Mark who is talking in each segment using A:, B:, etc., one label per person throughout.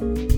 A: you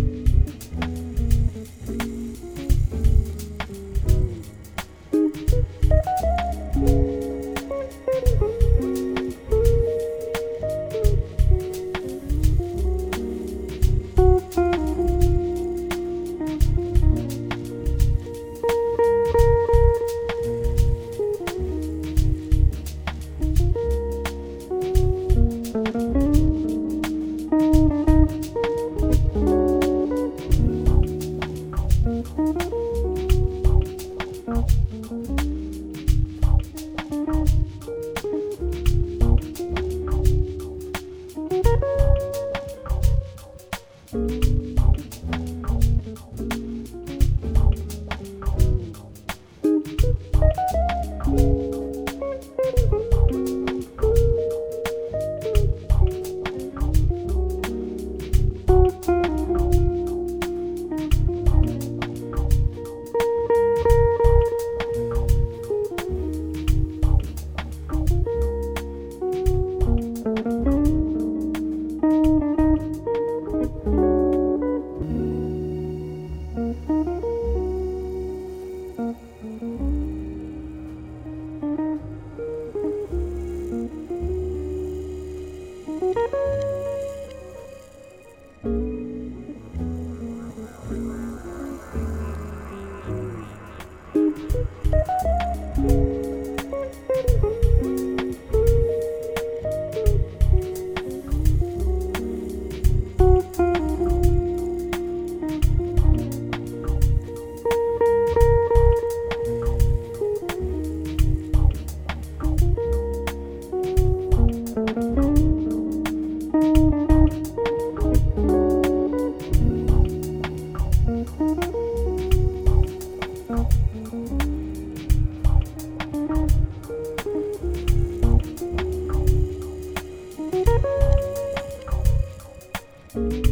A: Musik Musik